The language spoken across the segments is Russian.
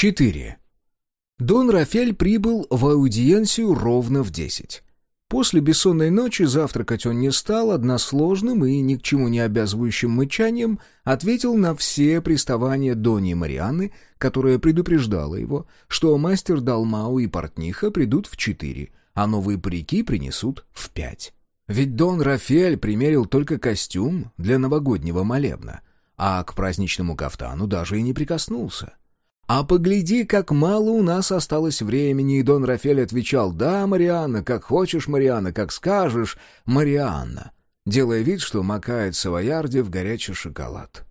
4. Дон Рафель прибыл в аудиенцию ровно в десять. После бессонной ночи завтракать он не стал, односложным и ни к чему не обязывающим мычанием ответил на все приставания Дони Марианы, которая предупреждала его, что мастер Далмау и портниха придут в четыре, а новые парики принесут в пять. Ведь Дон Рафель примерил только костюм для новогоднего молебна, а к праздничному кафтану даже и не прикоснулся. «А погляди, как мало у нас осталось времени», и Дон Рафель отвечал «Да, Марианна, как хочешь, Марианна, как скажешь, Марианна», делая вид, что макает савоярди в горячий шоколад.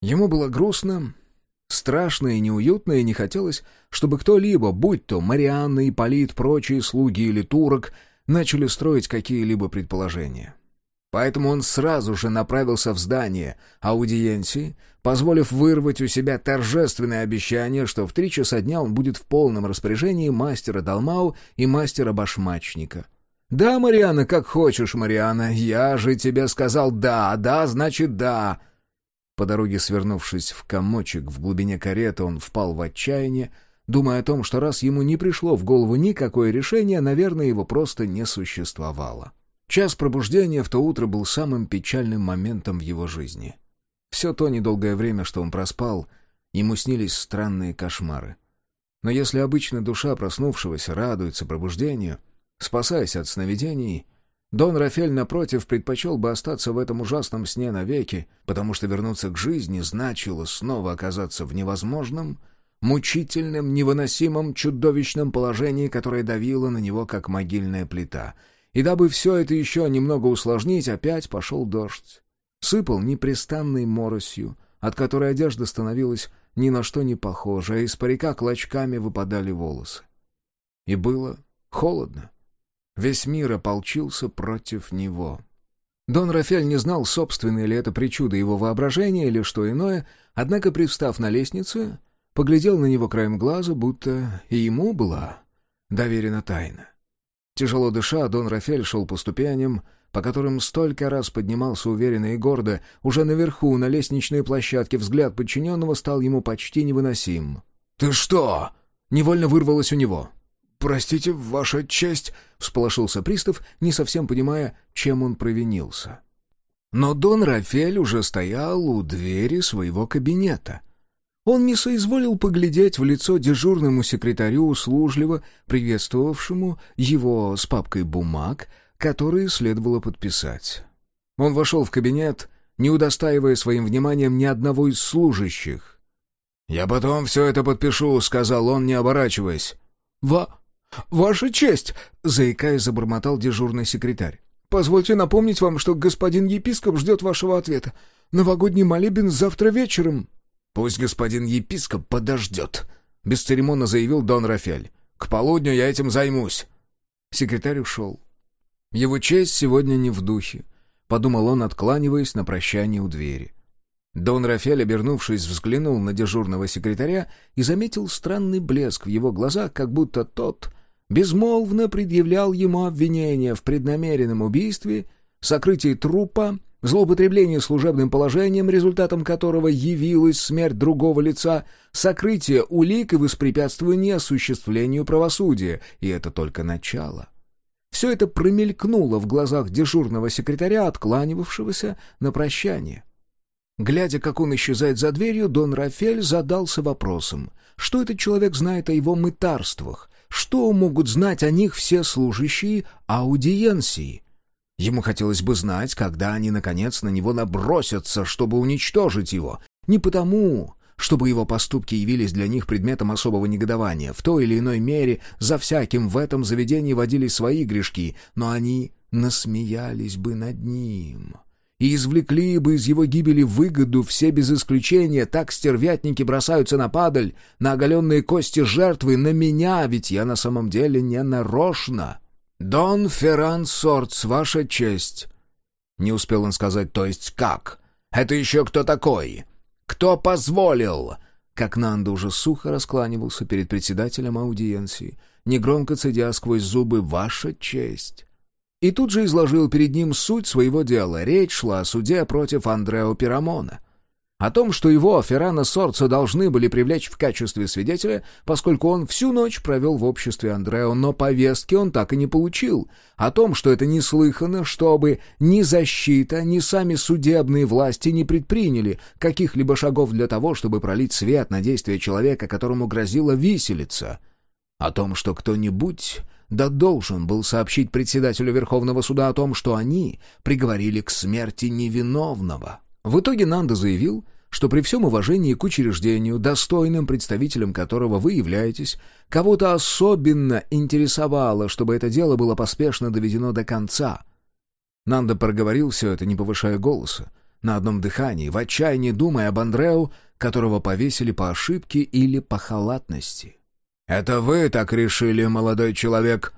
Ему было грустно, страшно и неуютно, и не хотелось, чтобы кто-либо, будь то Марианна, Ипполит, прочие слуги или турок, начали строить какие-либо предположения. Поэтому он сразу же направился в здание аудиенции, позволив вырвать у себя торжественное обещание, что в три часа дня он будет в полном распоряжении мастера Далмау и мастера Башмачника. «Да, Мариана, как хочешь, Мариана, я же тебе сказал «да», «да» значит «да». По дороге свернувшись в комочек в глубине кареты, он впал в отчаяние, думая о том, что раз ему не пришло в голову никакое решение, наверное, его просто не существовало. Час пробуждения в то утро был самым печальным моментом в его жизни. Все то недолгое время, что он проспал, ему снились странные кошмары. Но если обычно душа проснувшегося радуется пробуждению, спасаясь от сновидений, Дон Рафель, напротив, предпочел бы остаться в этом ужасном сне навеки, потому что вернуться к жизни значило снова оказаться в невозможном, мучительном, невыносимом, чудовищном положении, которое давило на него, как могильная плита — и дабы все это еще немного усложнить, опять пошел дождь. Сыпал непрестанной моросью, от которой одежда становилась ни на что не похожа, а из парика клочками выпадали волосы. И было холодно. Весь мир ополчился против него. Дон Рафель не знал, собственное ли это причуда его воображения или что иное, однако, привстав на лестнице, поглядел на него краем глаза, будто и ему была доверена тайна. Тяжело дыша, Дон Рафель шел по ступеням, по которым столько раз поднимался уверенно и гордо, уже наверху, на лестничной площадке, взгляд подчиненного стал ему почти невыносим. «Ты что?» — невольно вырвалось у него. «Простите, ваша честь», — всполошился пристав, не совсем понимая, чем он провинился. Но Дон Рафель уже стоял у двери своего кабинета — он не соизволил поглядеть в лицо дежурному секретарю, услужливо приветствовавшему его с папкой бумаг, которые следовало подписать. Он вошел в кабинет, не удостаивая своим вниманием ни одного из служащих. «Я потом все это подпишу», — сказал он, не оборачиваясь. «Ва... ваша честь!» — заикаясь, забормотал дежурный секретарь. «Позвольте напомнить вам, что господин епископ ждет вашего ответа. Новогодний молебен завтра вечером». «Пусть господин епископ подождет», — бесцеремонно заявил Дон Рафель. «К полудню я этим займусь». Секретарь ушел. «Его честь сегодня не в духе», — подумал он, откланиваясь на прощание у двери. Дон Рафель, обернувшись, взглянул на дежурного секретаря и заметил странный блеск в его глазах, как будто тот безмолвно предъявлял ему обвинение в преднамеренном убийстве, сокрытии трупа злоупотребление служебным положением, результатом которого явилась смерть другого лица, сокрытие улик и воспрепятствование осуществлению правосудия, и это только начало. Все это промелькнуло в глазах дежурного секретаря, откланивавшегося на прощание. Глядя, как он исчезает за дверью, Дон Рафель задался вопросом, что этот человек знает о его мытарствах, что могут знать о них все служащие аудиенции. Ему хотелось бы знать, когда они, наконец, на него набросятся, чтобы уничтожить его. Не потому, чтобы его поступки явились для них предметом особого негодования. В той или иной мере за всяким в этом заведении водились свои грешки, но они насмеялись бы над ним и извлекли бы из его гибели выгоду все без исключения. Так стервятники бросаются на падаль, на оголенные кости жертвы, на меня, ведь я на самом деле не нарочно. «Дон Ферран Сортс, ваша честь!» Не успел он сказать «то есть как?» «Это еще кто такой? Кто позволил?» Как Нанда уже сухо раскланивался перед председателем аудиенции, негромко цедя сквозь зубы «Ваша честь!» И тут же изложил перед ним суть своего дела. Речь шла о суде против Андрео Пирамона. О том, что его, Феррана Сорца, должны были привлечь в качестве свидетеля, поскольку он всю ночь провел в обществе Андрео, но повестки он так и не получил. О том, что это неслыханно, чтобы ни защита, ни сами судебные власти не предприняли каких-либо шагов для того, чтобы пролить свет на действия человека, которому грозила виселица. О том, что кто-нибудь да должен был сообщить председателю Верховного суда о том, что они приговорили к смерти невиновного. В итоге Нанда заявил, что при всем уважении к учреждению, достойным представителем которого вы являетесь, кого-то особенно интересовало, чтобы это дело было поспешно доведено до конца. Нанда проговорил все это, не повышая голоса, на одном дыхании, в отчаянии думая об Андреу, которого повесили по ошибке или по халатности. «Это вы так решили, молодой человек?»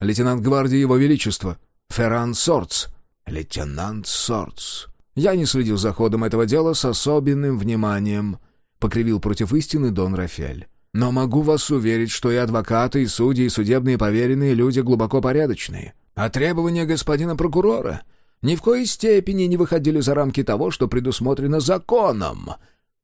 «Лейтенант гвардии Его Величества, Ферран Сорц». «Лейтенант Сорц», я не следил за ходом этого дела с особенным вниманием», — покривил против истины Дон Рафель. «Но могу вас уверить, что и адвокаты, и судьи, и судебные поверенные люди глубоко порядочные. А требования господина прокурора ни в коей степени не выходили за рамки того, что предусмотрено законом».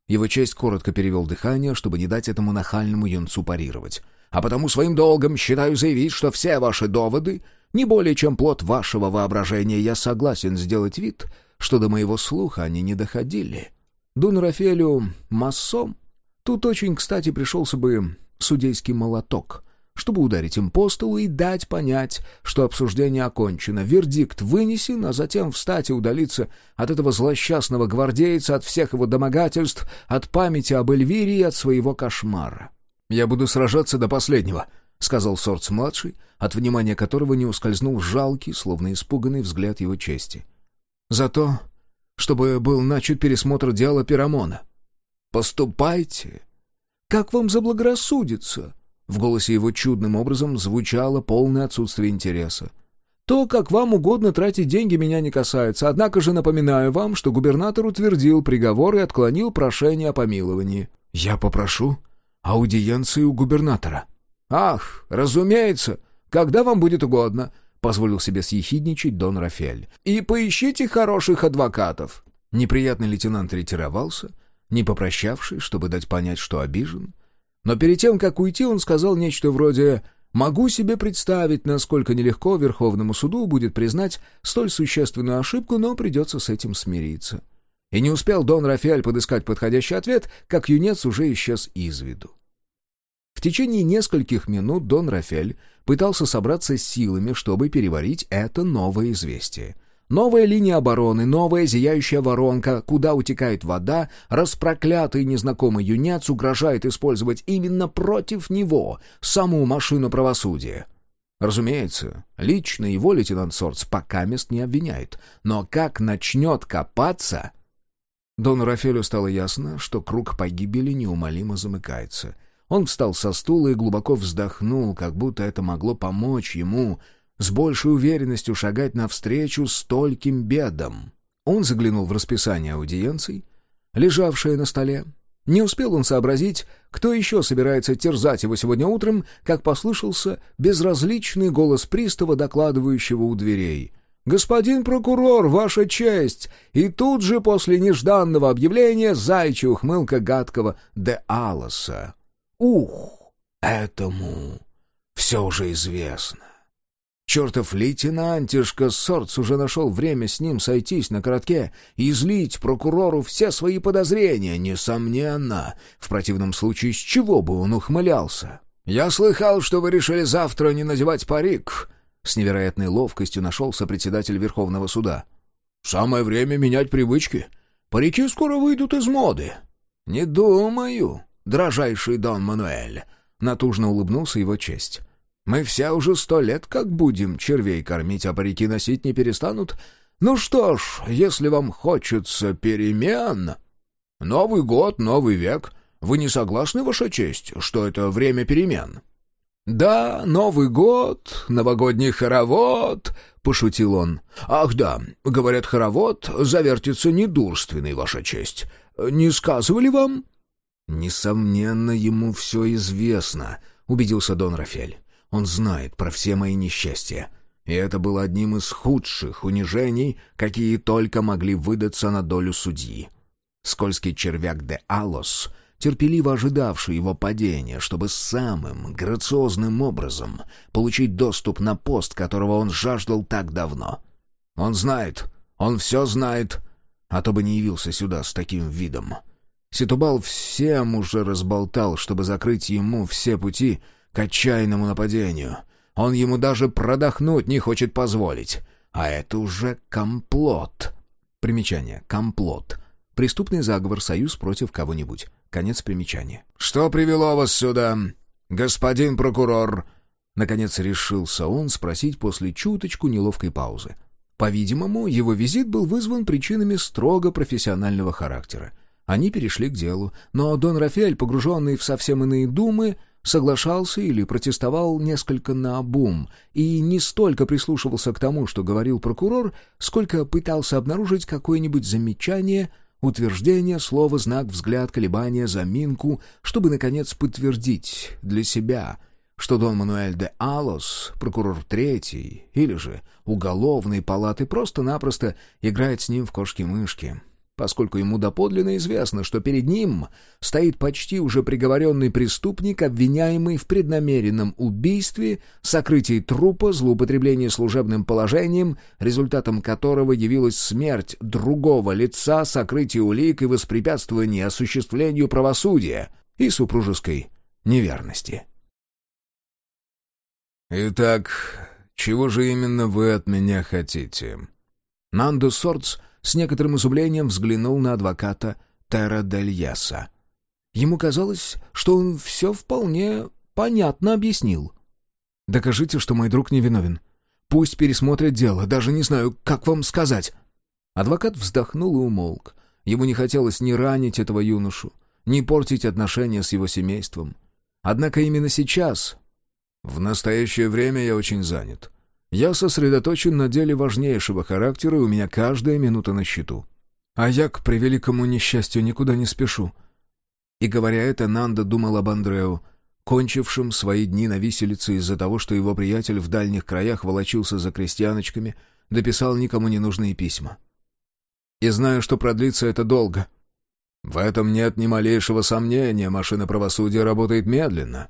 Его честь коротко перевел дыхание, чтобы не дать этому нахальному юнцу парировать. «А потому своим долгом считаю заявить, что все ваши доводы не более чем плод вашего воображения. Я согласен сделать вид, что до моего слуха они не доходили. Дун Рафелю массом. Тут очень кстати пришелся бы судейский молоток, чтобы ударить им по столу и дать понять, что обсуждение окончено, вердикт вынесен, а затем встать и удалиться от этого злосчастного гвардейца, от всех его домогательств, от памяти об Эльвире и от своего кошмара. «Я буду сражаться до последнего», — сказал Сорц-младший, от внимания которого не ускользнул жалкий, словно испуганный взгляд его чести. За то, чтобы был начат пересмотр дела Пирамона. «Поступайте! Как вам заблагорассудится?» В голосе его чудным образом звучало полное отсутствие интереса. «То, как вам угодно тратить деньги, меня не касается, однако же напоминаю вам, что губернатор утвердил приговор и отклонил прошение о помиловании». «Я попрошу аудиенции у губернатора». «Ах, разумеется, когда вам будет угодно позволил себе съехидничать Дон Рафель. «И поищите хороших адвокатов!» Неприятный лейтенант ретировался, не попрощавшись, чтобы дать понять, что обижен. Но перед тем, как уйти, он сказал нечто вроде «Могу себе представить, насколько нелегко Верховному суду будет признать столь существенную ошибку, но придется с этим смириться». И не успел Дон Рафиаль подыскать подходящий ответ, как юнец уже исчез из виду. В течение нескольких минут Дон Рафель пытался собраться с силами, чтобы переварить это новое известие. Новая линия обороны, новая зияющая воронка, куда утекает вода, распроклятый незнакомый юнец угрожает использовать именно против него саму машину правосудия. Разумеется, лично его лейтенант Сорц пока мест не обвиняет, но как начнет копаться... Дону Рафелю стало ясно, что круг погибели неумолимо замыкается — он встал со стула и глубоко вздохнул, как будто это могло помочь ему с большей уверенностью шагать навстречу стольким бедам. Он заглянул в расписание аудиенций, лежавшее на столе. Не успел он сообразить, кто еще собирается терзать его сегодня утром, как послышался безразличный голос пристава, докладывающего у дверей. «Господин прокурор, ваша честь!» И тут же после нежданного объявления зайчья ухмылка гадкого де Алоса. Ух, этому все уже известно. Чертов лейтенантишка Сорц уже нашел время с ним сойтись на коротке и излить прокурору все свои подозрения, несомненно. В противном случае, с чего бы он ухмылялся? «Я слыхал, что вы решили завтра не надевать парик», — с невероятной ловкостью нашелся председатель Верховного суда. «Самое время менять привычки. Парики скоро выйдут из моды». «Не думаю», дрожайший Дон Мануэль!» — натужно улыбнулся его честь. «Мы все уже сто лет как будем червей кормить, а парики носить не перестанут. Ну что ж, если вам хочется перемен...» «Новый год, новый век. Вы не согласны, Ваша честь, что это время перемен?» «Да, Новый год, новогодний хоровод», — пошутил он. «Ах да, говорят, хоровод завертится недурственный, Ваша честь. Не сказывали вам?» «Несомненно, ему все известно», — убедился Дон Рафель. «Он знает про все мои несчастья. И это было одним из худших унижений, какие только могли выдаться на долю судьи. Скользкий червяк де Алос, терпеливо ожидавший его падения, чтобы самым грациозным образом получить доступ на пост, которого он жаждал так давно. Он знает, он все знает, а то бы не явился сюда с таким видом. Ситубал всем уже разболтал, чтобы закрыть ему все пути к отчаянному нападению. Он ему даже продохнуть не хочет позволить. А это уже комплот. Примечание. Комплот. Преступный заговор, союз против кого-нибудь. Конец примечания. «Что привело вас сюда, господин прокурор?» Наконец решился он спросить после чуточку неловкой паузы. По-видимому, его визит был вызван причинами строго профессионального характера. Они перешли к делу, но Дон Рафаэль, погруженный в совсем иные думы, соглашался или протестовал несколько наобум и не столько прислушивался к тому, что говорил прокурор, сколько пытался обнаружить какое-нибудь замечание, утверждение, слово, знак, взгляд, колебание, заминку, чтобы, наконец, подтвердить для себя, что Дон Мануэль де Алос, прокурор третий, или же уголовной палаты, просто-напросто играет с ним в кошки-мышки поскольку ему доподлинно известно, что перед ним стоит почти уже приговоренный преступник, обвиняемый в преднамеренном убийстве, сокрытии трупа, злоупотреблении служебным положением, результатом которого явилась смерть другого лица, сокрытие улик и воспрепятствование осуществлению правосудия и супружеской неверности. «Итак, чего же именно вы от меня хотите?» Нандо Сортс — с некоторым изумлением взглянул на адвоката Терра Дель. Ему казалось, что он все вполне понятно объяснил. «Докажите, что мой друг невиновен. Пусть пересмотрят дело, даже не знаю, как вам сказать». Адвокат вздохнул и умолк. Ему не хотелось ни ранить этого юношу, ни портить отношения с его семейством. Однако именно сейчас... «В настоящее время я очень занят. Я сосредоточен на деле важнейшего характера, и у меня каждая минута на счету. А я, к превеликому несчастью, никуда не спешу. И говоря это, Нанда думал об Андреу, кончившем свои дни на виселице из-за того, что его приятель в дальних краях волочился за крестьяночками, дописал никому не нужные письма. И знаю, что продлится это долго. В этом нет ни малейшего сомнения, машина правосудия работает медленно.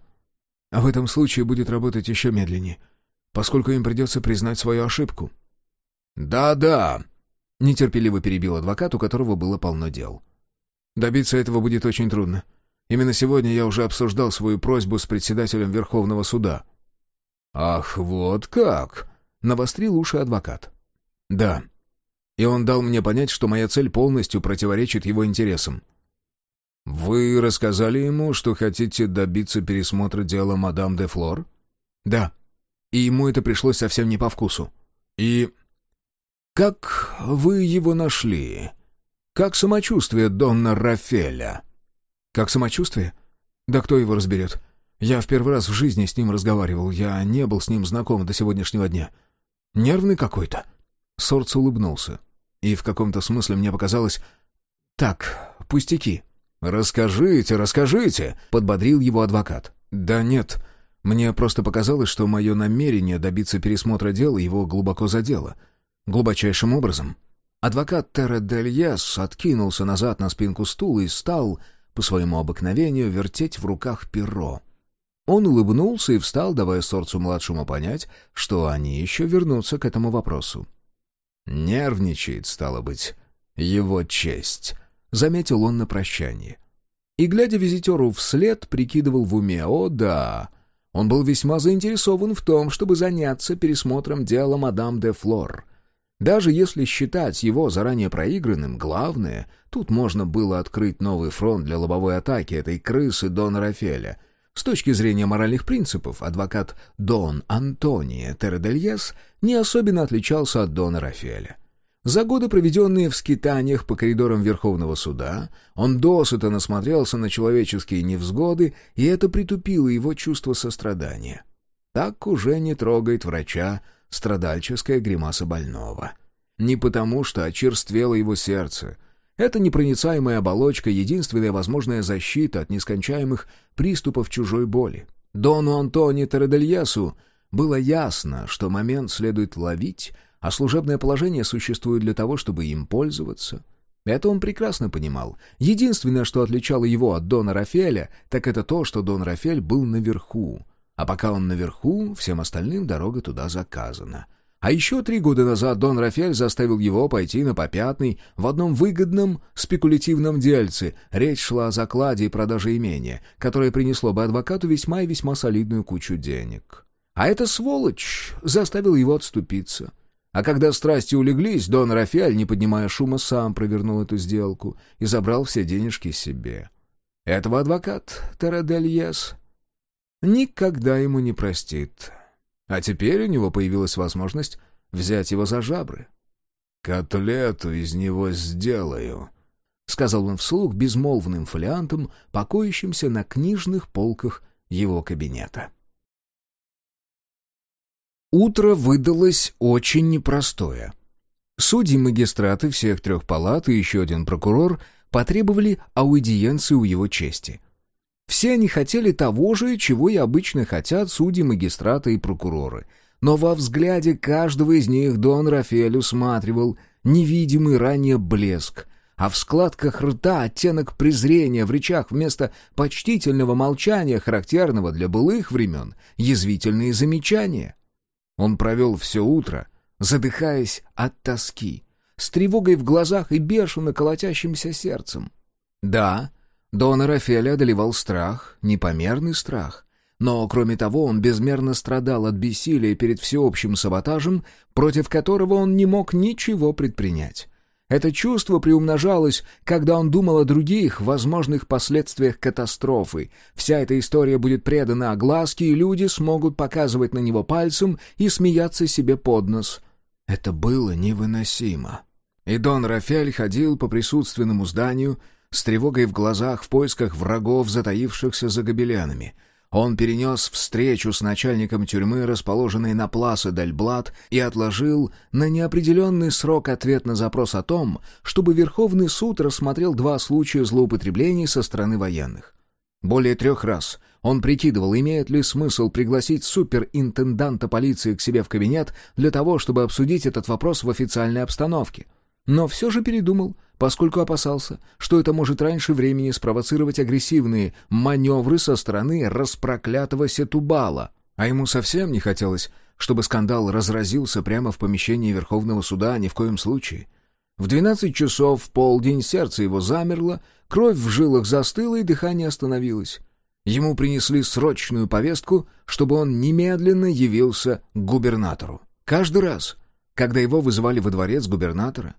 А в этом случае будет работать еще медленнее — поскольку им придется признать свою ошибку». «Да-да», — нетерпеливо перебил адвокат, у которого было полно дел. «Добиться этого будет очень трудно. Именно сегодня я уже обсуждал свою просьбу с председателем Верховного суда». «Ах, вот как!» — навострил уши адвокат. «Да. И он дал мне понять, что моя цель полностью противоречит его интересам». «Вы рассказали ему, что хотите добиться пересмотра дела мадам де Флор?» «Да», и ему это пришлось совсем не по вкусу. И... «Как вы его нашли? Как самочувствие Донна Рафеля?» «Как самочувствие? Да кто его разберет? Я в первый раз в жизни с ним разговаривал, я не был с ним знаком до сегодняшнего дня. Нервный какой-то». Сорц улыбнулся. И в каком-то смысле мне показалось... «Так, пустяки». «Расскажите, расскажите», — подбодрил его адвокат. «Да нет, мне просто показалось, что мое намерение добиться пересмотра дела его глубоко задело. Глубочайшим образом. Адвокат Терра Дель Яс откинулся назад на спинку стула и стал, по своему обыкновению, вертеть в руках перо. Он улыбнулся и встал, давая Сорцу-младшему понять, что они еще вернутся к этому вопросу. «Нервничает, стало быть, его честь», — заметил он на прощание. И, глядя визитеру вслед, прикидывал в уме, «О, да, он был весьма заинтересован в том, чтобы заняться пересмотром дела мадам де Флор. Даже если считать его заранее проигранным, главное, тут можно было открыть новый фронт для лобовой атаки этой крысы Дона Рафеля. С точки зрения моральных принципов, адвокат Дон Антонио Тередельес не особенно отличался от Дона Рафеля. За годы, проведенные в скитаниях по коридорам Верховного суда, он досыта насмотрелся на человеческие невзгоды, и это притупило его чувство сострадания. Так уже не трогает врача страдальческая гримаса больного. Не потому, что очерствело его сердце. Это непроницаемая оболочка — единственная возможная защита от нескончаемых приступов чужой боли. Дону Антони Тередельесу было ясно, что момент следует ловить — а служебное положение существует для того, чтобы им пользоваться. Это он прекрасно понимал. Единственное, что отличало его от Дона Рафеля, так это то, что Дон Рафель был наверху. А пока он наверху, всем остальным дорога туда заказана. А еще три года назад Дон Рафель заставил его пойти на попятный в одном выгодном спекулятивном дельце. Речь шла о закладе и продаже имения, которое принесло бы адвокату весьма и весьма солидную кучу денег. А эта сволочь заставила его отступиться. А когда страсти улеглись, Дон Рафель, не поднимая шума, сам провернул эту сделку и забрал все денежки себе. Этого адвокат Тарадельес никогда ему не простит. А теперь у него появилась возможность взять его за жабры. «Котлету из него сделаю», — сказал он вслух безмолвным фолиантом, покоящимся на книжных полках его кабинета. Утро выдалось очень непростое. Судьи магистраты всех трех палат и еще один прокурор потребовали аудиенции у его чести. Все они хотели того же, чего и обычно хотят судьи, магистраты и прокуроры. Но во взгляде каждого из них Дон Рафаэль усматривал невидимый ранее блеск, а в складках рта оттенок презрения, в речах вместо почтительного молчания, характерного для былых времен, язвительные замечания. Он провел все утро, задыхаясь от тоски, с тревогой в глазах и бешено колотящимся сердцем. Да, Дона Рафеля одолевал страх, непомерный страх. Но, кроме того, он безмерно страдал от бессилия перед всеобщим саботажем, против которого он не мог ничего предпринять. Это чувство приумножалось, когда он думал о других возможных последствиях катастрофы. Вся эта история будет предана огласке, и люди смогут показывать на него пальцем и смеяться себе под нос. Это было невыносимо. И Дон Рафель ходил по присутственному зданию, с тревогой в глазах в поисках врагов, затаившихся за гобеленами. Он перенес встречу с начальником тюрьмы, расположенной на Пласа Дальблат, и отложил на неопределенный срок ответ на запрос о том, чтобы Верховный суд рассмотрел два случая злоупотреблений со стороны военных. Более трех раз он прикидывал, имеет ли смысл пригласить суперинтенданта полиции к себе в кабинет для того, чтобы обсудить этот вопрос в официальной обстановке. Но все же передумал, поскольку опасался, что это может раньше времени спровоцировать агрессивные маневры со стороны распроклятого Сетубала. А ему совсем не хотелось, чтобы скандал разразился прямо в помещении Верховного суда ни в коем случае. В двенадцать часов в полдень сердце его замерло, кровь в жилах застыла и дыхание остановилось. Ему принесли срочную повестку, чтобы он немедленно явился к губернатору. Каждый раз, когда его вызывали во дворец губернатора,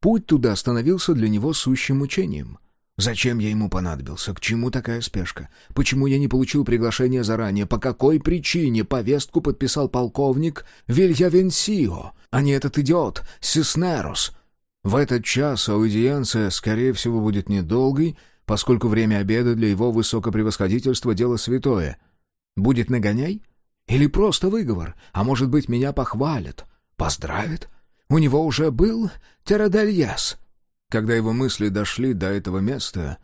Путь туда становился для него сущим мучением. Зачем я ему понадобился? К чему такая спешка? Почему я не получил приглашение заранее? По какой причине повестку подписал полковник Вильявенсио, а не этот идиот Сиснерос? В этот час аудиенция, скорее всего, будет недолгой, поскольку время обеда для его высокопревосходительства — дело святое. Будет нагоняй? Или просто выговор? А может быть, меня похвалят? Поздравят? У него уже был Терадальяс. Когда его мысли дошли до этого места,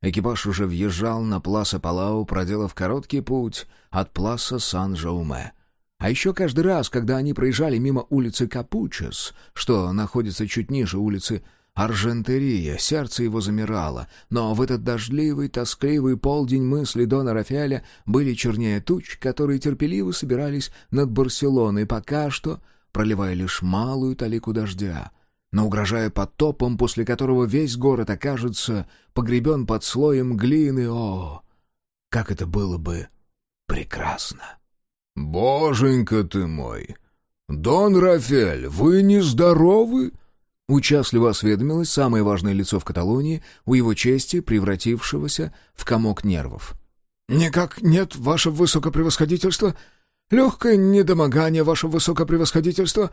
экипаж уже въезжал на Пласа Палау, проделав короткий путь от Пласа Сан-Жауме. А еще каждый раз, когда они проезжали мимо улицы Капучес, что находится чуть ниже улицы Аржентерия, сердце его замирало, но в этот дождливый, тоскливый полдень мысли Дона Рафаэля были чернее туч, которые терпеливо собирались над Барселоной, пока что проливая лишь малую талику дождя, но угрожая потопом, после которого весь город окажется погребен под слоем глины. О, как это было бы прекрасно! «Боженька ты мой! Дон Рафель, вы нездоровы?» Участливо осведомилось самое важное лицо в Каталонии, у его чести превратившегося в комок нервов. «Никак нет, ваше высокопревосходительство», Легкое недомогание, ваше высокопревосходительство!»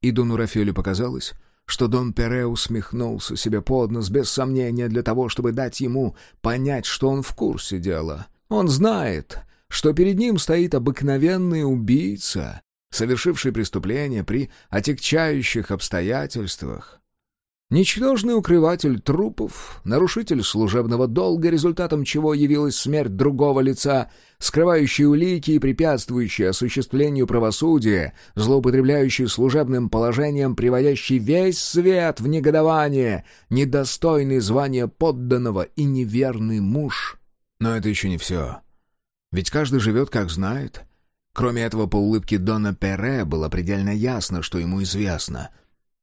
И Дону Рафелю показалось, что Дон Пере усмехнулся себе под нос, без сомнения, для того, чтобы дать ему понять, что он в курсе дела. Он знает, что перед ним стоит обыкновенный убийца, совершивший преступление при отягчающих обстоятельствах. Ничтожный укрыватель трупов, нарушитель служебного долга, результатом чего явилась смерть другого лица, скрывающий улики и препятствующий осуществлению правосудия, злоупотребляющий служебным положением, приводящий весь свет в негодование, недостойный звания подданного и неверный муж. Но это еще не все. Ведь каждый живет, как знает. Кроме этого, по улыбке Дона Пере было предельно ясно, что ему известно —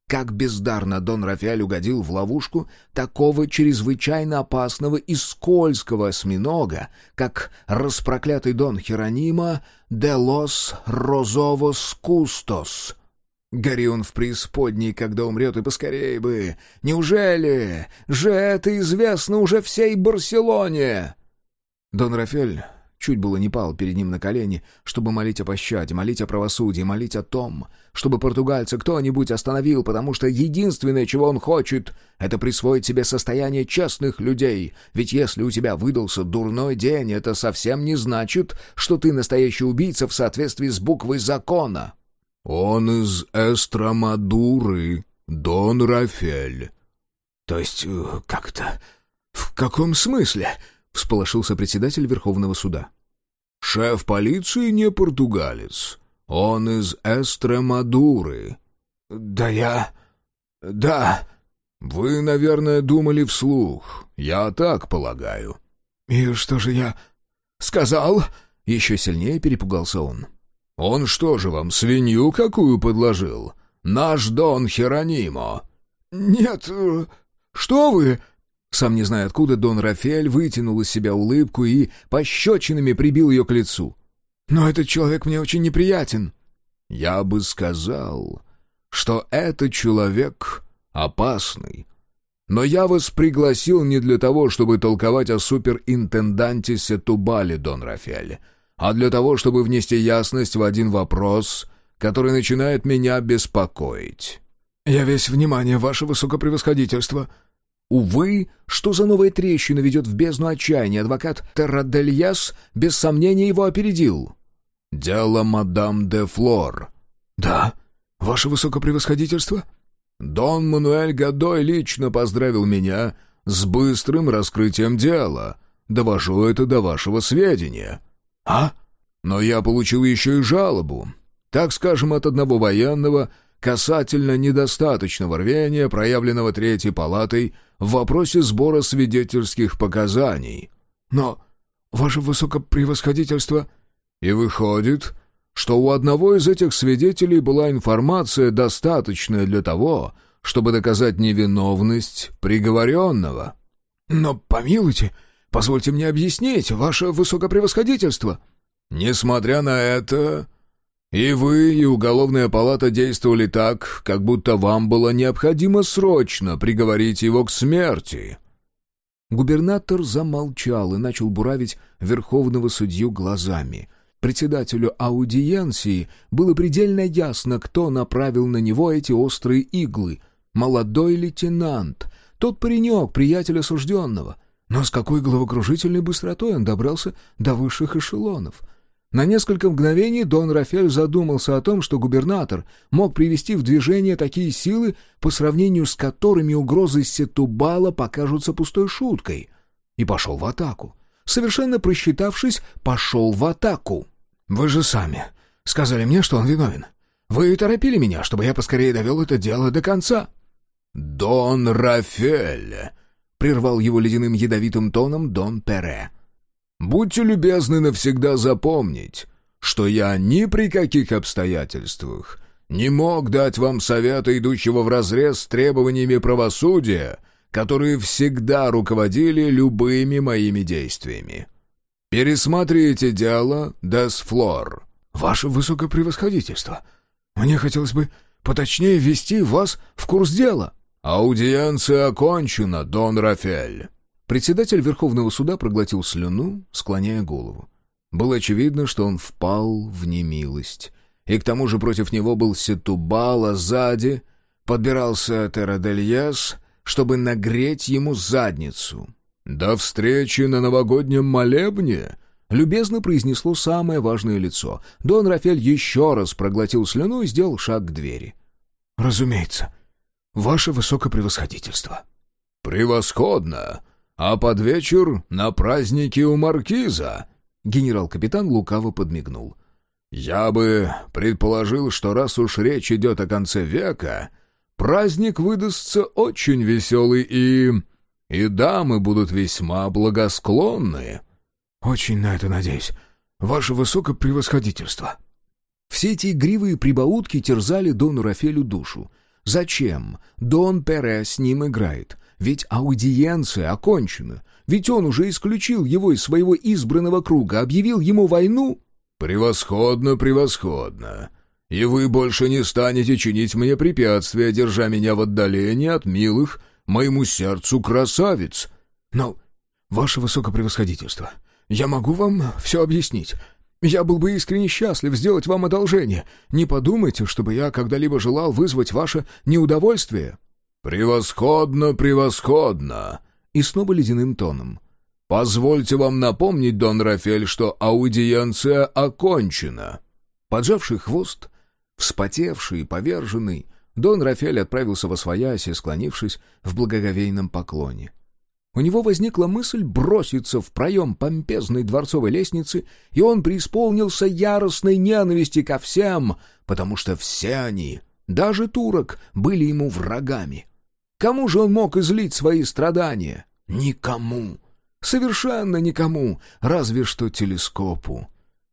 как бездарно Дон Рафиаль угодил в ловушку такого чрезвычайно опасного и скользкого осьминога, как распроклятый Дон Херонима де лос Розовос Кустос. Гори он в преисподней, когда умрет, и поскорей бы. Неужели же это известно уже всей Барселоне? Дон Рафель чуть было не пал перед ним на колени, чтобы молить о пощаде, молить о правосудии, молить о том, чтобы португальца кто-нибудь остановил, потому что единственное, чего он хочет, это присвоить себе состояние честных людей. Ведь если у тебя выдался дурной день, это совсем не значит, что ты настоящий убийца в соответствии с буквой закона. «Он из Эстрамадуры, Дон Рафель». «То есть э, как-то... В каком смысле?» — всполошился председатель Верховного суда. «Шеф полиции не португалец. Он из Эстремадуры». «Да я... да...» «Вы, наверное, думали вслух. Я так полагаю». «И что же я сказал?» Еще сильнее перепугался он. «Он что же вам, свинью какую подложил? Наш Дон Херонимо?» «Нет, э, что вы...» Сам не зная откуда, Дон Рафаэль вытянул из себя улыбку и пощечинами прибил ее к лицу. «Но этот человек мне очень неприятен». «Я бы сказал, что этот человек опасный. Но я вас пригласил не для того, чтобы толковать о суперинтенданте Сетубале, Дон Рафаэль, а для того, чтобы внести ясность в один вопрос, который начинает меня беспокоить». «Я весь внимание, ваше высокопревосходительство», Увы, что за новая трещина ведет в бездну отчаяния, адвокат Террадельяс без сомнения его опередил. «Дело мадам де Флор». «Да, ваше высокопревосходительство?» «Дон Мануэль Гадой лично поздравил меня с быстрым раскрытием дела. Довожу это до вашего сведения». «А?» «Но я получил еще и жалобу. Так скажем, от одного военного, касательно недостаточного рвения, проявленного Третьей палатой в вопросе сбора свидетельских показаний. Но, ваше высокопревосходительство... И выходит, что у одного из этих свидетелей была информация, достаточная для того, чтобы доказать невиновность приговоренного. Но, помилуйте, позвольте мне объяснить, ваше высокопревосходительство. Несмотря на это, и вы, и уголовная палата действовали так, как будто вам было необходимо срочно приговорить его к смерти». Губернатор замолчал и начал буравить верховного судью глазами. Председателю аудиенции было предельно ясно, кто направил на него эти острые иглы. Молодой лейтенант, тот паренек, приятель осужденного. Но с какой головокружительной быстротой он добрался до высших эшелонов — на несколько мгновений Дон Рафель задумался о том, что губернатор мог привести в движение такие силы, по сравнению с которыми угрозы Сетубала покажутся пустой шуткой, и пошел в атаку. Совершенно просчитавшись, пошел в атаку. «Вы же сами сказали мне, что он виновен. Вы торопили меня, чтобы я поскорее довел это дело до конца». «Дон Рафель!» — прервал его ледяным ядовитым тоном Дон Пере. Будьте любезны навсегда запомнить, что я ни при каких обстоятельствах не мог дать вам совета, идущего вразрез с требованиями правосудия, которые всегда руководили любыми моими действиями. Пересмотрите дело Десфлор. Ваше высокопревосходительство, мне хотелось бы поточнее ввести вас в курс дела. Аудиенция окончена, Дон Рафель. Председатель Верховного суда проглотил слюну, склоняя голову. Было очевидно, что он впал в немилость. И к тому же против него был Сетубал, а сзади подбирался Терадельяс, чтобы нагреть ему задницу. «До встречи на новогоднем молебне!» — любезно произнесло самое важное лицо. Дон Рафель еще раз проглотил слюну и сделал шаг к двери. «Разумеется. ваше высокопревосходительство». «Превосходно! А под вечер на празднике у маркиза!» Генерал-капитан лукаво подмигнул. «Я бы предположил, что раз уж речь идет о конце века, праздник выдастся очень веселый и... и дамы будут весьма благосклонны». «Очень на это надеюсь. Ваше высокопревосходительство». Все эти игривые прибаутки терзали Дону Рафелю душу. Зачем Дон Пере с ним играет? Ведь аудиенция окончена. Ведь он уже исключил его из своего избранного круга, объявил ему войну. «Превосходно, превосходно. И вы больше не станете чинить мне препятствия, держа меня в отдалении от милых моему сердцу красавиц». «Но, ваше высокопревосходительство, я могу вам все объяснить. Я был бы искренне счастлив сделать вам одолжение. Не подумайте, чтобы я когда-либо желал вызвать ваше неудовольствие». «Превосходно, превосходно!» И снова ледяным тоном. «Позвольте вам напомнить, Дон Рафель, что аудиенция окончена». Поджавший хвост, вспотевший и поверженный, Дон Рафель отправился во свояси, склонившись в благоговейном поклоне. У него возникла мысль броситься в проем помпезной дворцовой лестницы, и он преисполнился яростной ненависти ко всем, потому что все они, даже турок, были ему врагами. Кому же он мог излить свои страдания? Никому. Совершенно никому, разве что телескопу.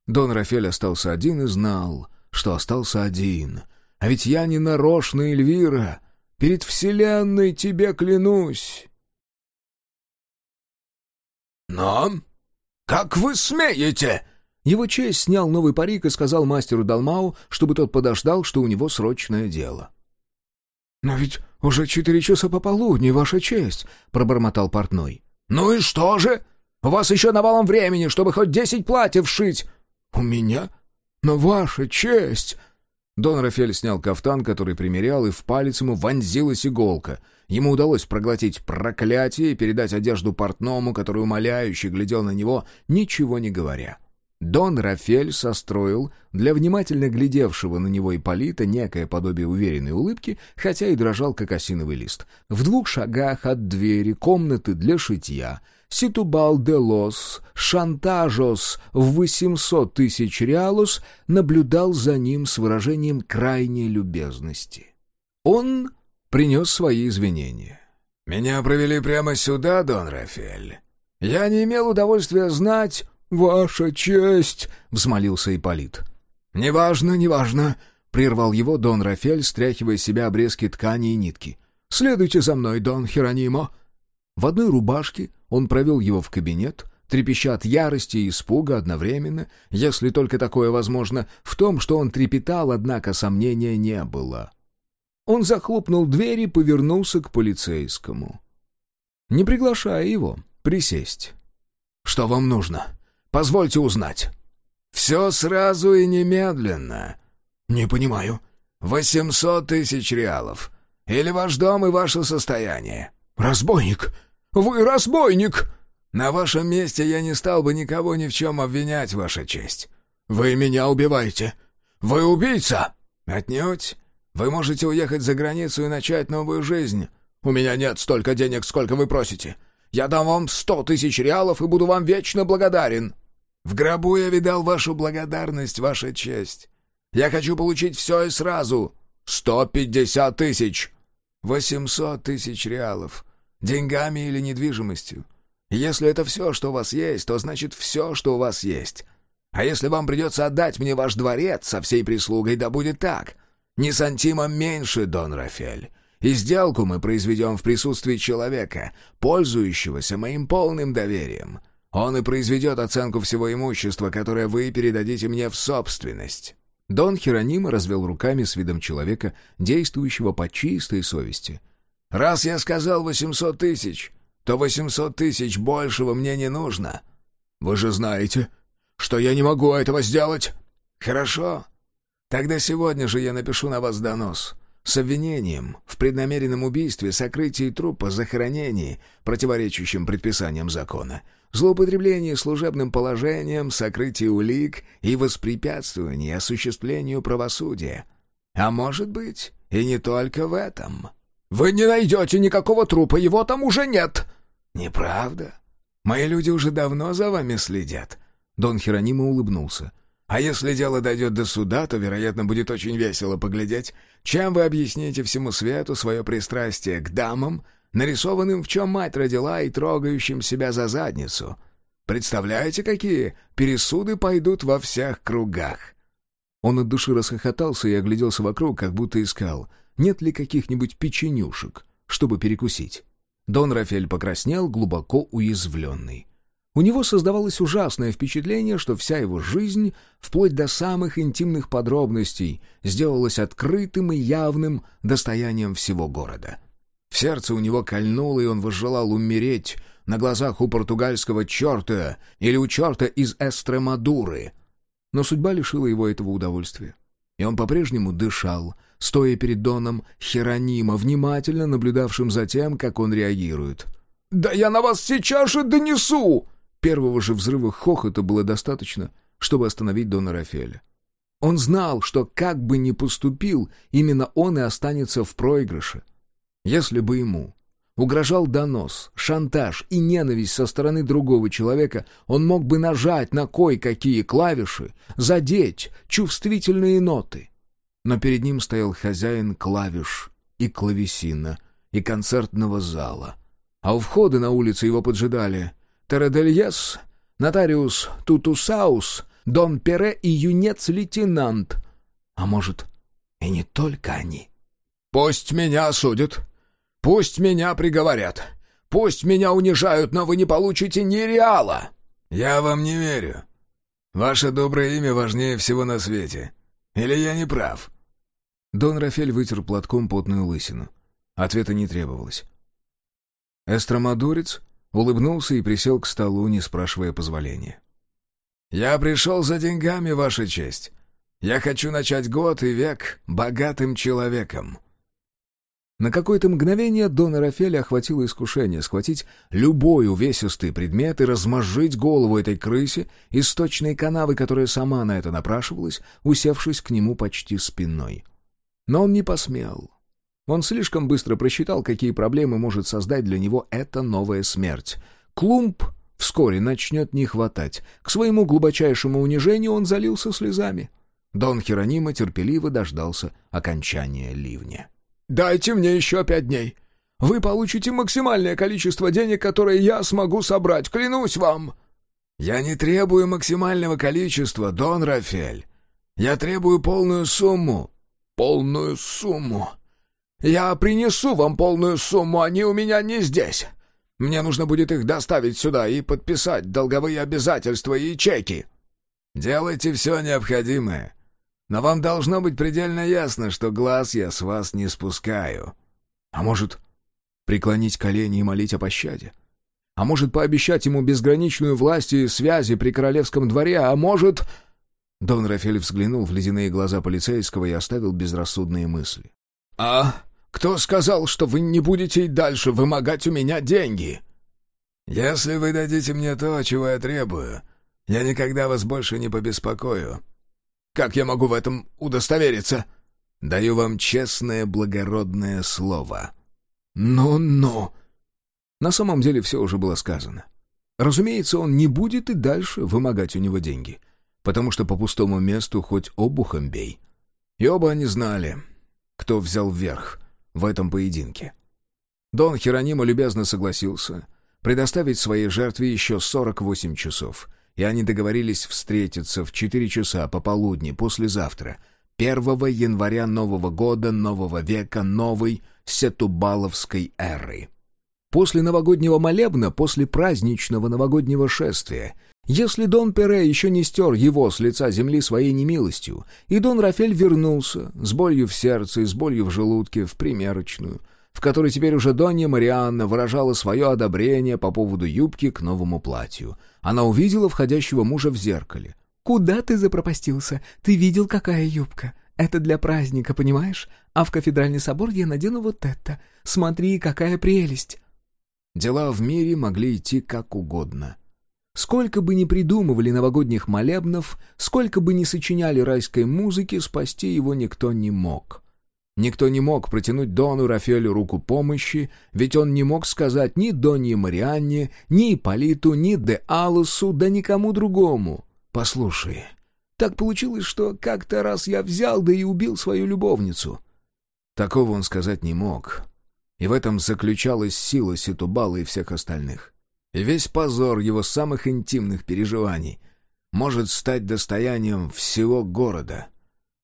Дон Рафель остался один и знал, что остался один. А ведь я не нарочно, Эльвира. Перед Вселенной тебе клянусь. «Но? Как вы смеете?» Его честь снял новый парик и сказал мастеру Далмау, чтобы тот подождал, что у него срочное дело. «Но ведь уже четыре часа пополудни, ваша честь», — пробормотал портной. «Ну и что же? У вас еще навалом времени, чтобы хоть десять платьев шить». «У меня? Но ваша честь...» Дон Рафель снял кафтан, который примерял, и в палец ему вонзилась иголка. Ему удалось проглотить проклятие и передать одежду портному, который умоляюще глядел на него, ничего не говоря. Дон Рафель состроил для внимательно глядевшего на него Ипполита некое подобие уверенной улыбки, хотя и дрожал, как осиновый лист. В двух шагах от двери комнаты для шитья Ситубал де Лос, Шантажос в 800 тысяч реалус наблюдал за ним с выражением крайней любезности. Он принес свои извинения. «Меня провели прямо сюда, Дон Рафель. Я не имел удовольствия знать...» «Ваша честь!» — взмолился Ипполит. «Неважно, неважно!» — прервал его Дон Рафель, стряхивая с себя обрезки ткани и нитки. «Следуйте за мной, Дон Херонимо!» В одной рубашке он провел его в кабинет, трепеща от ярости и испуга одновременно, если только такое возможно, в том, что он трепетал, однако сомнения не было. Он захлопнул дверь и повернулся к полицейскому. Не приглашая его присесть. «Что вам нужно? Позвольте узнать». «Все сразу и немедленно». «Не понимаю». «Восемьсот тысяч реалов. Или ваш дом и ваше состояние». «Разбойник! Вы разбойник!» «На вашем месте я не стал бы никого ни в чем обвинять, ваша честь». «Вы меня убиваете! Вы убийца!» «Отнюдь. Вы можете уехать за границу и начать новую жизнь. У меня нет столько денег, сколько вы просите. Я дам вам сто тысяч реалов и буду вам вечно благодарен». «В гробу я видал вашу благодарность, ваша честь. Я хочу получить все и сразу. Сто пятьдесят тысяч». «Восемьсот тысяч реалов. Деньгами или недвижимостью. Если это все, что у вас есть, то значит все, что у вас есть. А если вам придется отдать мне ваш дворец со всей прислугой, да будет так. Ни сантима меньше, Дон Рафель. И сделку мы произведем в присутствии человека, пользующегося моим полным доверием. Он и произведет оценку всего имущества, которое вы передадите мне в собственность». Дон Херонима развел руками с видом человека, действующего по чистой совести. «Раз я сказал восемьсот тысяч, то восемьсот тысяч большего мне не нужно». «Вы же знаете, что я не могу этого сделать». «Хорошо. Тогда сегодня же я напишу на вас донос с обвинением в преднамеренном убийстве, сокрытии трупа, захоронении, противоречащим предписаниям закона, злоупотреблении служебным положением, сокрытии улик и воспрепятствовании осуществлению правосудия. А может быть, и не только в этом». «Вы не найдете никакого трупа, его там уже нет!» «Неправда. Мои люди уже давно за вами следят». Дон Херонима улыбнулся. «А если дело дойдет до суда, то, вероятно, будет очень весело поглядеть, чем вы объясните всему свету свое пристрастие к дамам, нарисованным в чем мать родила и трогающим себя за задницу. Представляете, какие пересуды пойдут во всех кругах?» Он от души расхохотался и огляделся вокруг, как будто искал, нет ли каких-нибудь печенюшек, чтобы перекусить. Дон Рафель покраснел, глубоко уязвленный. У него создавалось ужасное впечатление, что вся его жизнь, вплоть до самых интимных подробностей, сделалась открытым и явным достоянием всего города. В сердце у него кольнуло, и он возжелал умереть на глазах у португальского черта или у черта из Эстремадуры. Но судьба лишила его этого удовольствия. И он по-прежнему дышал, стоя перед Доном Херонима, внимательно наблюдавшим за тем, как он реагирует. «Да я на вас сейчас же донесу!» Первого же взрыва хохота было достаточно, чтобы остановить Дона Рафеля. Он знал, что как бы ни поступил, именно он и останется в проигрыше. Если бы ему угрожал донос, шантаж и ненависть со стороны другого человека, он мог бы нажать на кое-какие клавиши, задеть чувствительные ноты. Но перед ним стоял хозяин клавиш и клавесина, и концертного зала. А у входа на улице его поджидали Тередельес, нотариус Тутусаус, Дон Пере и юнец-лейтенант. А может, и не только они. «Пусть меня осудят, пусть меня приговорят, пусть меня унижают, но вы не получите ни реала!» «Я вам не верю. Ваше доброе имя важнее всего на свете. Или я не прав?» Дон Рафель вытер платком потную лысину. Ответа не требовалось. Эстромадурец улыбнулся и присел к столу, не спрашивая позволения. «Я пришел за деньгами, Ваша честь. Я хочу начать год и век богатым человеком». На какое-то мгновение Дона Рафеля охватило искушение схватить любой увесистый предмет и размозжить голову этой крысе из сточной канавы, которая сама на это напрашивалась, усевшись к нему почти спиной. Но он не посмел. Он слишком быстро просчитал, какие проблемы может создать для него эта новая смерть. Клумб вскоре начнет не хватать. К своему глубочайшему унижению он залился слезами. Дон Херонима терпеливо дождался окончания ливня. «Дайте мне еще пять дней. Вы получите максимальное количество денег, которое я смогу собрать, клянусь вам!» «Я не требую максимального количества, Дон Рафель. Я требую полную сумму». «Полную сумму?» «Я принесу вам полную сумму, они у меня не здесь. Мне нужно будет их доставить сюда и подписать долговые обязательства и чеки». «Делайте все необходимое. Но вам должно быть предельно ясно, что глаз я с вас не спускаю». «А может, преклонить колени и молить о пощаде? А может, пообещать ему безграничную власть и связи при королевском дворе? А может...» Дон Рафель взглянул в ледяные глаза полицейского и оставил безрассудные мысли. «А кто сказал, что вы не будете и дальше вымогать у меня деньги?» «Если вы дадите мне то, чего я требую, я никогда вас больше не побеспокою». «Как я могу в этом удостовериться?» «Даю вам честное благородное слово». «Ну-ну». На самом деле все уже было сказано. Разумеется, он не будет и дальше вымогать у него деньги, потому что по пустому месту хоть обухом бей. И оба они знали, кто взял верх в этом поединке. Дон Херонима любезно согласился предоставить своей жертве еще 48 часов, и они договорились встретиться в 4 часа пополудни послезавтра, 1 января нового года, нового века, новой сетубаловской эры. После новогоднего молебна, после праздничного новогоднего шествия, если Дон Пере еще не стер его с лица земли своей немилостью, и Дон Рафель вернулся с болью в сердце и с болью в желудке в примерочную, в которой теперь уже Донья Марианна выражала свое одобрение по поводу юбки к новому платью. Она увидела входящего мужа в зеркале. «Куда ты запропастился? Ты видел, какая юбка? Это для праздника, понимаешь? А в кафедральный собор я надену вот это. Смотри, какая прелесть!» Дела в мире могли идти как угодно. Сколько бы ни придумывали новогодних молебнов, сколько бы ни сочиняли райской музыки, спасти его никто не мог. Никто не мог протянуть Дону Рафелю руку помощи, ведь он не мог сказать ни Донье Марианне, ни Ипполиту, ни Де Алусу, да никому другому. «Послушай, так получилось, что как-то раз я взял да и убил свою любовницу». Такого он сказать не мог. И в этом заключалась сила Ситубала и всех остальных. Весь позор его самых интимных переживаний может стать достоянием всего города.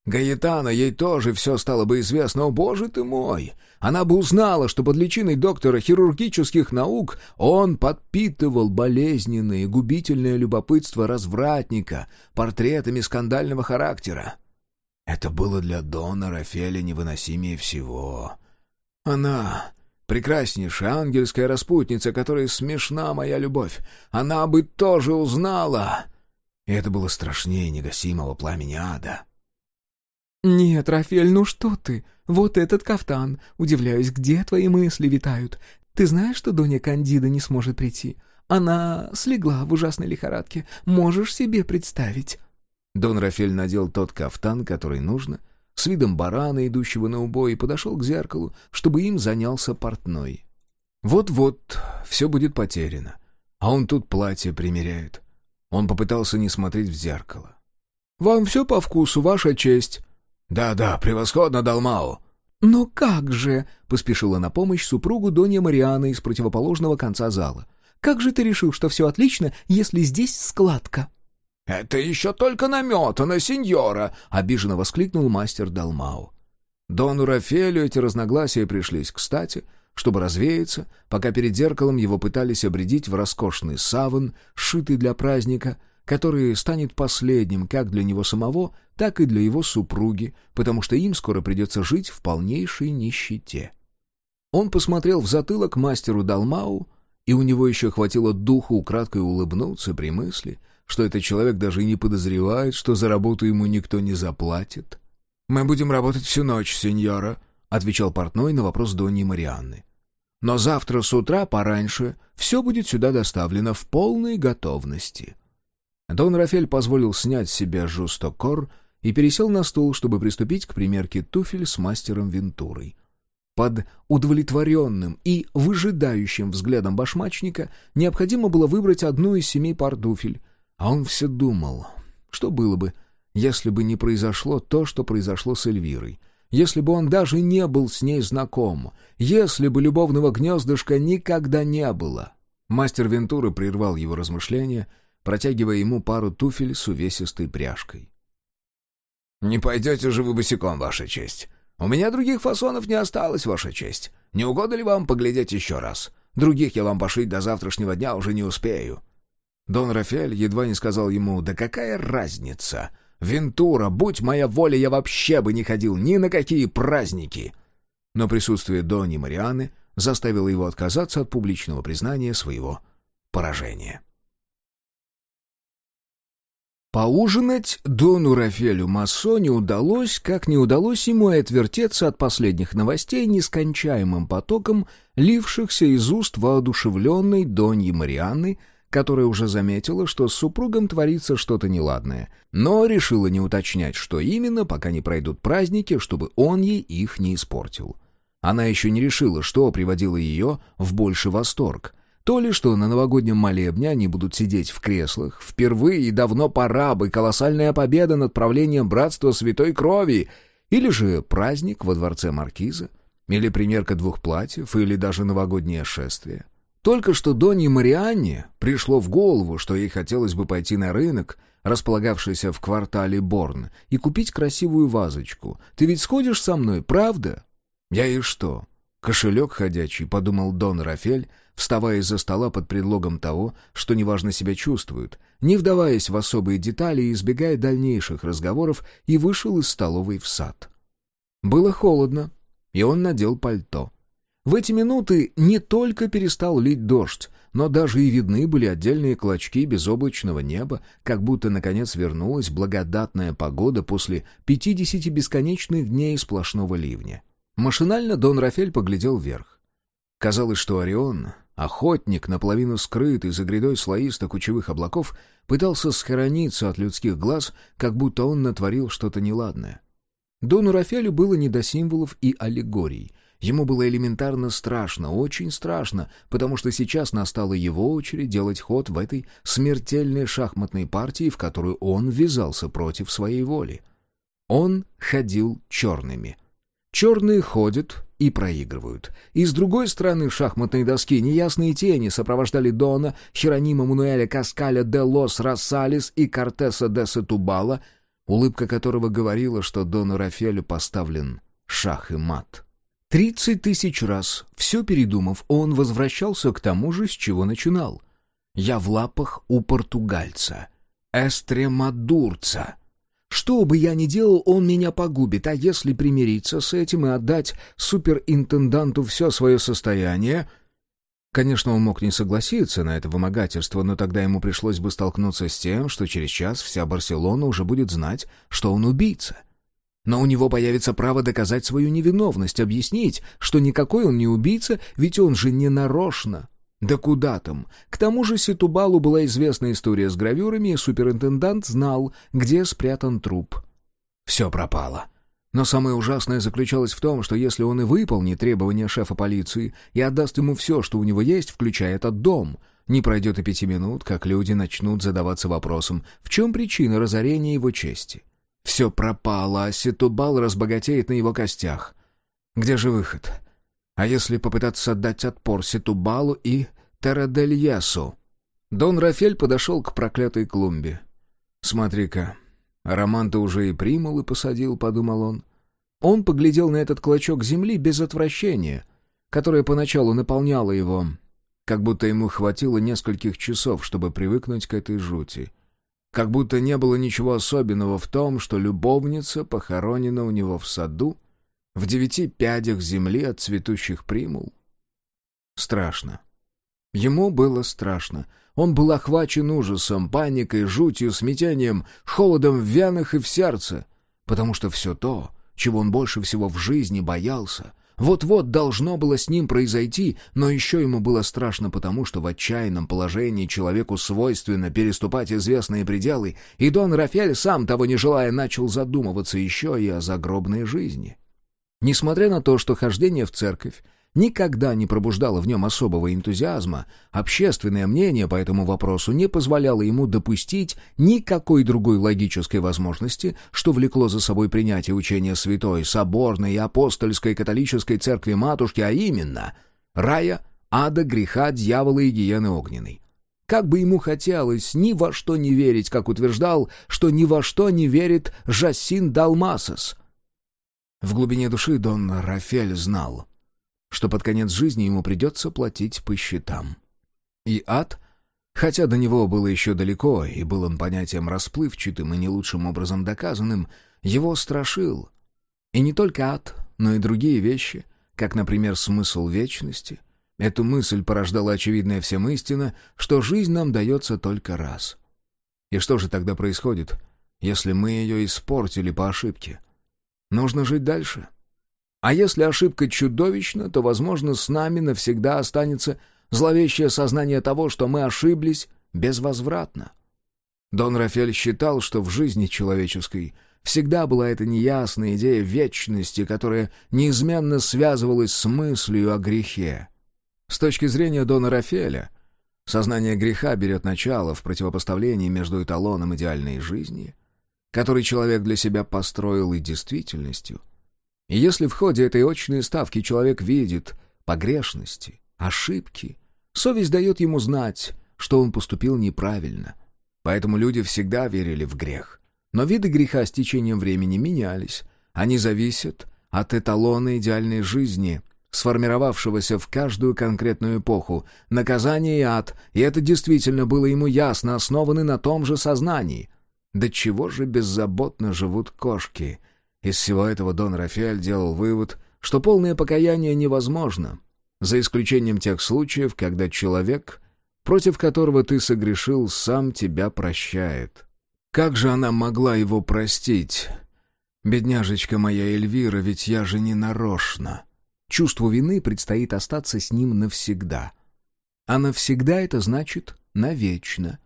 Гаетана, ей тоже все стало бы известно, о боже ты мой! Она бы узнала, что под личиной доктора хирургических наук он подпитывал болезненное и губительное любопытство развратника портретами скандального характера. Это было для Дона Рафеля невыносимее всего. Она, прекраснейшая ангельская распутница, которая смешна моя любовь, она бы тоже узнала. И это было страшнее негасимого пламени ада. «Нет, Рафель, ну что ты? Вот этот кафтан. Удивляюсь, где твои мысли витают? Ты знаешь, что Доня Кандида не сможет прийти? Она слегла в ужасной лихорадке. Можешь себе представить?» Дон Рафель надел тот кафтан, который нужно, с видом барана, идущего на убой, и подошел к зеркалу, чтобы им занялся портной. Вот-вот, все будет потеряно. А он тут платье примеряет. Он попытался не смотреть в зеркало. «Вам все по вкусу, ваша честь?» «Да-да, превосходно, Далмао!» «Но как же?» — поспешила на помощь супругу Донья Марианы из противоположного конца зала. «Как же ты решил, что все отлично, если здесь складка?» «Это еще только наметано, сеньора!» — обиженно воскликнул мастер Далмау. Дону Рафелю эти разногласия пришлись кстати, чтобы развеяться, пока перед зеркалом его пытались обредить в роскошный саван, сшитый для праздника, который станет последним как для него самого, так и для его супруги, потому что им скоро придется жить в полнейшей нищете. Он посмотрел в затылок мастеру Далмау, и у него еще хватило духу украдкой улыбнуться при мысли — что этот человек даже не подозревает, что за работу ему никто не заплатит. «Мы будем работать всю ночь, сеньора», — отвечал портной на вопрос Донни Марианны. «Но завтра с утра пораньше все будет сюда доставлено в полной готовности». Дон Рафель позволил снять с себя жустокор и пересел на стул, чтобы приступить к примерке туфель с мастером Вентурой. Под удовлетворенным и выжидающим взглядом башмачника необходимо было выбрать одну из семи пар туфель, а он все думал, что было бы, если бы не произошло то, что произошло с Эльвирой, если бы он даже не был с ней знаком, если бы любовного гнездышка никогда не было. Мастер Вентуры прервал его размышления, протягивая ему пару туфель с увесистой пряжкой. «Не пойдете же вы босиком, Ваша честь. У меня других фасонов не осталось, Ваша честь. Не угодно ли вам поглядеть еще раз? Других я вам пошить до завтрашнего дня уже не успею». Дон Рафаэль едва не сказал ему «Да какая разница? Вентура, будь моя воля, я вообще бы не ходил ни на какие праздники!» Но присутствие Дони Марианы заставило его отказаться от публичного признания своего поражения. Поужинать Дону Рафелю Массо не удалось, как не удалось ему и отвертеться от последних новостей нескончаемым потоком, лившихся из уст воодушевленной Доньи Марианы — которая уже заметила, что с супругом творится что-то неладное, но решила не уточнять, что именно, пока не пройдут праздники, чтобы он ей их не испортил. Она еще не решила, что приводило ее в больший восторг. То ли, что на новогоднем молебне они будут сидеть в креслах, впервые и давно пора бы колоссальная победа над правлением Братства Святой Крови, или же праздник во дворце Маркиза, или примерка двух платьев, или даже новогоднее шествие. Только что Донье Марианне пришло в голову, что ей хотелось бы пойти на рынок, располагавшийся в квартале Борн, и купить красивую вазочку. Ты ведь сходишь со мной, правда? Я и что? Кошелек ходячий, подумал Дон Рафель, вставая из-за стола под предлогом того, что неважно себя чувствует, не вдаваясь в особые детали и избегая дальнейших разговоров, и вышел из столовой в сад. Было холодно, и он надел пальто. В эти минуты не только перестал лить дождь, но даже и видны были отдельные клочки безоблачного неба, как будто, наконец, вернулась благодатная погода после пятидесяти бесконечных дней сплошного ливня. Машинально Дон Рафель поглядел вверх. Казалось, что Орион, охотник, наполовину скрытый за грядой слоисто-кучевых облаков, пытался схорониться от людских глаз, как будто он натворил что-то неладное. Дону Рафелю было не до символов и аллегорий. Ему было элементарно страшно, очень страшно, потому что сейчас настала его очередь делать ход в этой смертельной шахматной партии, в которую он ввязался против своей воли. Он ходил черными. Черные ходят и проигрывают. И с другой стороны шахматной доски неясные тени сопровождали Дона, Херонима Мануэля Каскаля де Лос Рассалис и Кортеса де Сетубала, улыбка которого говорила, что Дону Рафелю поставлен шах и мат. Тридцать тысяч раз, все передумав, он возвращался к тому же, с чего начинал. «Я в лапах у португальца, эстремадурца». Что бы я ни делал, он меня погубит, а если примириться с этим и отдать суперинтенданту все свое состояние... Конечно, он мог не согласиться на это вымогательство, но тогда ему пришлось бы столкнуться с тем, что через час вся Барселона уже будет знать, что он убийца. Но у него появится право доказать свою невиновность, объяснить, что никакой он не убийца, ведь он же не нарочно. Да куда там? К тому же Ситубалу была известна история с гравюрами, и суперинтендант знал, где спрятан труп. Все пропало. Но самое ужасное заключалось в том, что если он и выполнит требования шефа полиции и отдаст ему все, что у него есть, включая этот дом, не пройдет и пяти минут, как люди начнут задаваться вопросом, в чем причина разорения его чести. Все пропало, а Ситубал разбогатеет на его костях. Где же выход? А если попытаться отдать отпор Ситубалу и Терадельясу? Дон Рафель подошел к проклятой клумбе. «Смотри-ка, Роман-то уже и примул и посадил», — подумал он. Он поглядел на этот клочок земли без отвращения, которое поначалу наполняло его, как будто ему хватило нескольких часов, чтобы привыкнуть к этой жути. Как будто не было ничего особенного в том, что любовница похоронена у него в саду, в девяти пядях земли от цветущих примул. Страшно. Ему было страшно. Он был охвачен ужасом, паникой, жутью, смятением, холодом в вянах и в сердце, потому что все то, чего он больше всего в жизни боялся, вот-вот должно было с ним произойти, но еще ему было страшно потому, что в отчаянном положении человеку свойственно переступать известные пределы, и Дон Рафель, сам того не желая, начал задумываться еще и о загробной жизни. Несмотря на то, что хождение в церковь никогда не пробуждало в нем особого энтузиазма, общественное мнение по этому вопросу не позволяло ему допустить никакой другой логической возможности, что влекло за собой принятие учения святой, соборной и апостольской католической церкви матушки, а именно рая, ада, греха, дьявола и гиены огненной. Как бы ему хотелось ни во что не верить, как утверждал, что ни во что не верит Жасин Далмасос. В глубине души Дон Рафель знал — что под конец жизни ему придется платить по счетам. И ад, хотя до него было еще далеко, и был он понятием расплывчатым и не лучшим образом доказанным, его страшил. И не только ад, но и другие вещи, как, например, смысл вечности. Эту мысль порождала очевидная всем истина, что жизнь нам дается только раз. И что же тогда происходит, если мы ее испортили по ошибке? Нужно жить дальше — а если ошибка чудовищна, то, возможно, с нами навсегда останется зловещее сознание того, что мы ошиблись безвозвратно. Дон Рафель считал, что в жизни человеческой всегда была эта неясная идея вечности, которая неизменно связывалась с мыслью о грехе. С точки зрения Дона Рафеля, сознание греха берет начало в противопоставлении между эталоном идеальной жизни, который человек для себя построил, и действительностью — и если в ходе этой очной ставки человек видит погрешности, ошибки, совесть дает ему знать, что он поступил неправильно. Поэтому люди всегда верили в грех. Но виды греха с течением времени менялись. Они зависят от эталона идеальной жизни, сформировавшегося в каждую конкретную эпоху. Наказание и ад, и это действительно было ему ясно, основаны на том же сознании. Да чего же беззаботно живут кошки — из всего этого Дон Рафаэль делал вывод, что полное покаяние невозможно, за исключением тех случаев, когда человек, против которого ты согрешил, сам тебя прощает. Как же она могла его простить? Бедняжечка моя Эльвира, ведь я же не нарочно. Чувству вины предстоит остаться с ним навсегда. А навсегда это значит навечно.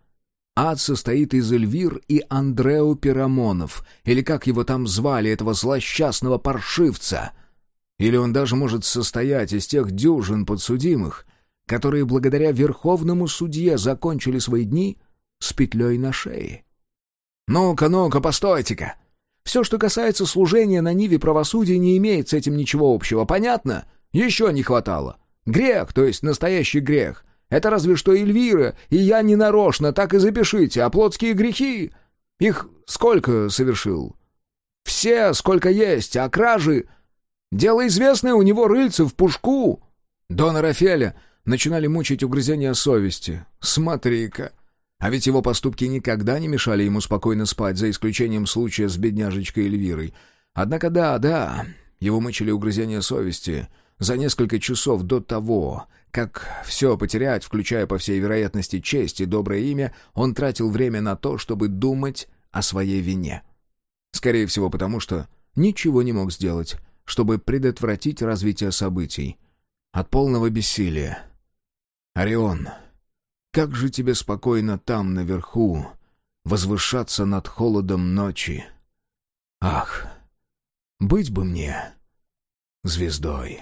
Ад состоит из Эльвир и Андрео Пирамонов, или как его там звали, этого злосчастного паршивца. Или он даже может состоять из тех дюжин подсудимых, которые благодаря верховному судье закончили свои дни с петлей на шее. «Ну-ка, ну-ка, постойте-ка! Все, что касается служения на Ниве правосудия, не имеет с этим ничего общего, понятно? Еще не хватало. Грех, то есть настоящий грех. Это разве что Эльвира, и я не нарочно, так и запишите, а плотские грехи... Их сколько совершил? Все, сколько есть, а кражи... Дело известное, у него рыльце в пушку. Дона Рафеля начинали мучить угрызения совести. Смотри-ка. А ведь его поступки никогда не мешали ему спокойно спать, за исключением случая с бедняжечкой Эльвирой. Однако да, да, его мучили угрызения совести за несколько часов до того, как все потерять, включая, по всей вероятности, честь и доброе имя, он тратил время на то, чтобы думать о своей вине. Скорее всего, потому что ничего не мог сделать, чтобы предотвратить развитие событий. От полного бессилия. «Орион, как же тебе спокойно там, наверху, возвышаться над холодом ночи? Ах, быть бы мне звездой!»